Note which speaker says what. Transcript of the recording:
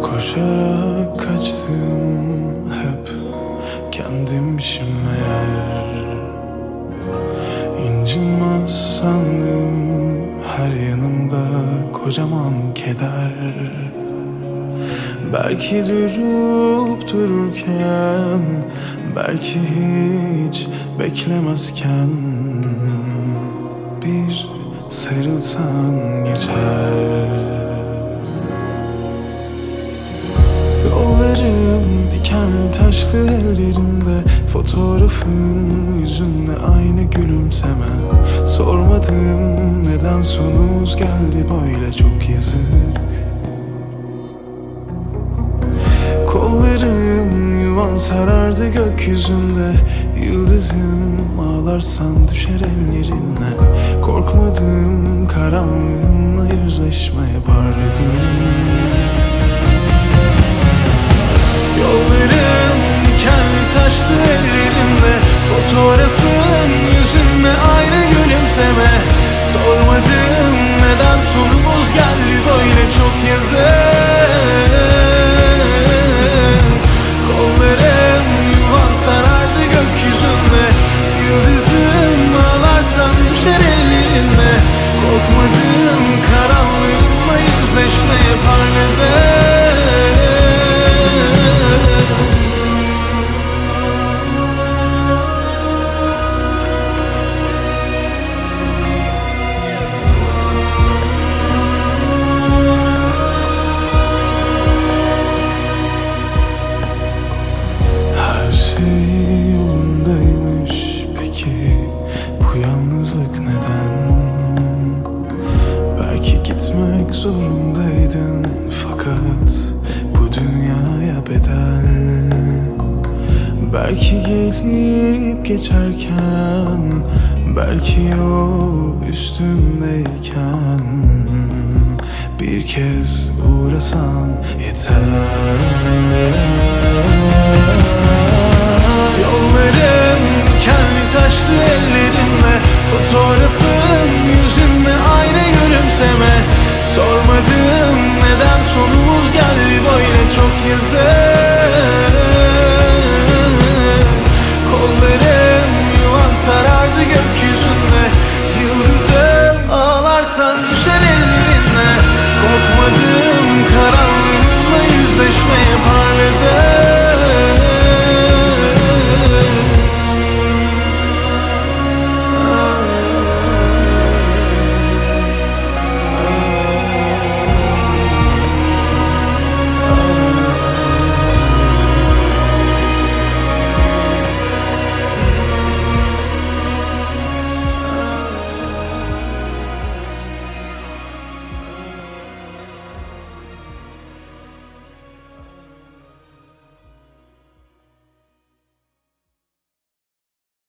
Speaker 1: 过去了。Kocaman keder. Belki durup dururken Belki hiç beklemezken Bir sarılsan geçer. Yollarım dikenli taşlı ellerimde Fotoğrafın yüzünde aynı gülümseme. Sormadım neden sonumuz geldi böyle çok yazık. Kollarım yuvan sarardı gökyüzünde Yıldızım ağlarsan düşer ellerine. Korkmadım karanlığınla yüzleşmeye parladım ellerimle Fotoğrafın yüzünde aynı gülümseme. Sormadım neden sonumuz geldi böyle çok yazık. Kollarım yuvan sarardı gökyüzünde. Yıldızım ağlarsan düşer ellerime. Korkmadım bu yalnızlık neden? Belki gitmek zorundaydın fakat bu dünyaya bedel Belki gelip geçerken Belki yol üstündeyken Bir kez uğrasan yeter Yollarım sen